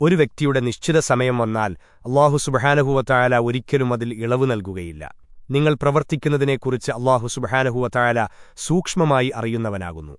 ഒരു വ്യക്തിയുടെ നിശ്ചിത സമയം വന്നാൽ അള്ളാഹു സുബഹാനഹുവത്തായാല ഒരിക്കലും അതിൽ ഇളവ് നൽകുകയില്ല. നിങ്ങൾ പ്രവർത്തിക്കുന്നതിനെക്കുറിച്ച് അള്ളാഹു സുബഹാനഹുവത്തായാല സൂക്ഷ്മമായി അറിയുന്നവനാകുന്നു.